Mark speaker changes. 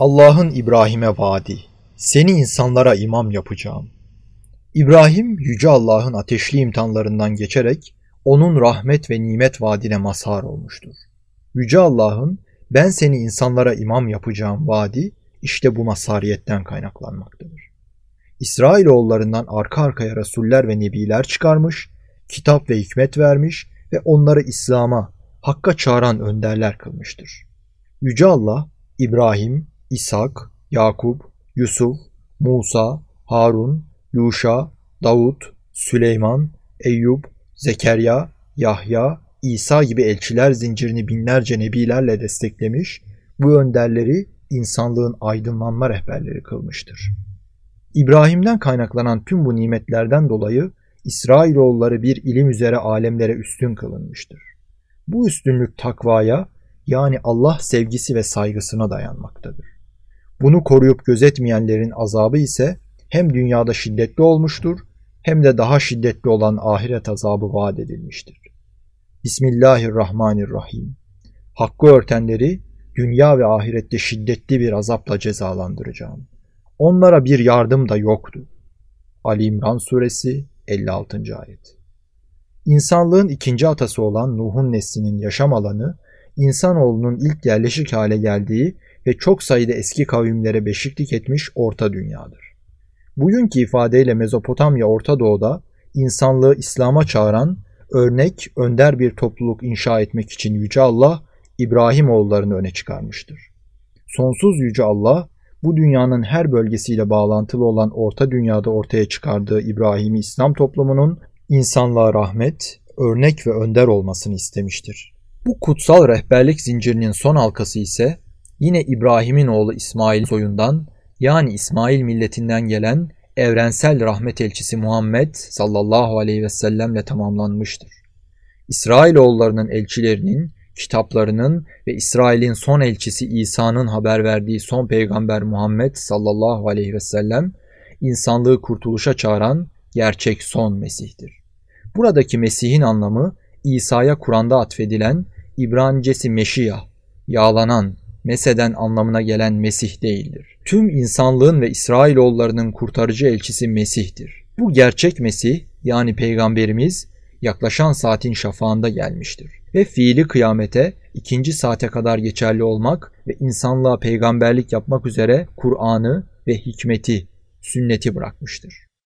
Speaker 1: Allah'ın İbrahim'e vaadi. Seni insanlara imam yapacağım. İbrahim yüce Allah'ın ateşli imtihanlarından geçerek onun rahmet ve nimet vaadine mazhar olmuştur. Yüce Allah'ın ben seni insanlara imam yapacağım vaadi işte bu mazhariyetten kaynaklanmaktadır. İsrailoğullarından arka arkaya rasuller ve nebiler çıkarmış, kitap ve hikmet vermiş ve onları İslam'a, Hakk'a çağıran önderler kılmıştır. Yüce Allah, İbrahim, İshak, Yakup, Yusuf, Musa, Harun, Yuşa, Davut, Süleyman, Eyüp, Zekeriya, Yahya, İsa gibi elçiler zincirini binlerce nebilerle desteklemiş, bu önderleri insanlığın aydınlanma rehberleri kılmıştır. İbrahim'den kaynaklanan tüm bu nimetlerden dolayı İsrailoğulları bir ilim üzere alemlere üstün kılınmıştır. Bu üstünlük takvaya yani Allah sevgisi ve saygısına dayanmaktadır. Bunu koruyup gözetmeyenlerin azabı ise hem dünyada şiddetli olmuştur hem de daha şiddetli olan ahiret azabı vaat edilmiştir. Bismillahirrahmanirrahim. Hakkı örtenleri dünya ve ahirette şiddetli bir azapla cezalandıracağım. Onlara bir yardım da yoktu. Ali İmran suresi 56. ayet. İnsanlığın ikinci atası olan Nuh'un neslinin yaşam alanı, insanoğlunun ilk yerleşik hale geldiği ve çok sayıda eski kavimlere beşiklik etmiş Orta Dünya'dır. Bugünkü ifadeyle Mezopotamya Orta Doğu'da insanlığı İslam'a çağıran örnek, önder bir topluluk inşa etmek için Yüce Allah İbrahim oğullarını öne çıkarmıştır. Sonsuz Yüce Allah bu dünyanın her bölgesiyle bağlantılı olan Orta Dünya'da ortaya çıkardığı İbrahim'i İslam toplumunun insanlığa rahmet, örnek ve önder olmasını istemiştir. Bu kutsal rehberlik zincirinin son halkası ise yine İbrahim'in oğlu İsmail soyundan yani İsmail milletinden gelen evrensel rahmet elçisi Muhammed sallallahu aleyhi ve sellemle tamamlanmıştır. İsrailoğullarının elçilerinin, kitaplarının ve İsrail'in son elçisi İsa'nın haber verdiği son peygamber Muhammed sallallahu aleyhi ve sellem insanlığı kurtuluşa çağıran gerçek son Mesih'tir. Buradaki Mesih'in anlamı İsa'ya Kur'an'da atfedilen İbranicesi Meşiyah, yağlanan, meseden anlamına gelen Mesih değildir. Tüm insanlığın ve İsrailoğullarının kurtarıcı elçisi Mesih'tir. Bu gerçek Mesih yani peygamberimiz yaklaşan saatin şafağında gelmiştir. Ve fiili kıyamete ikinci saate kadar geçerli olmak ve insanlığa peygamberlik yapmak üzere Kur'an'ı ve hikmeti, sünneti bırakmıştır.